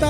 Tá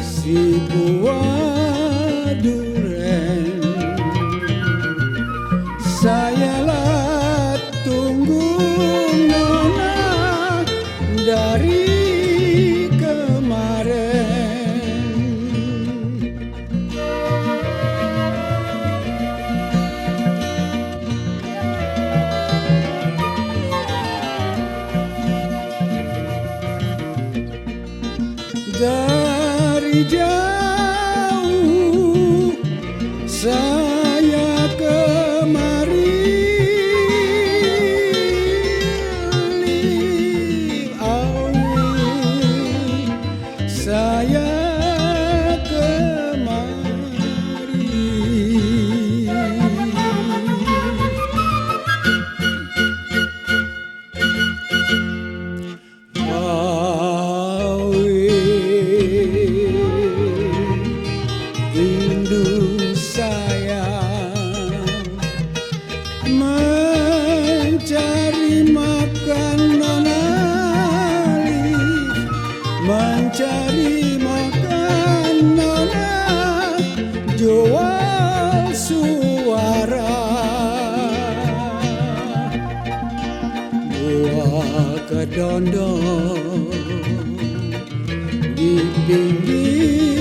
Se voar dari jauh mencari makan nona jual suara. Buah kedondong di pinggir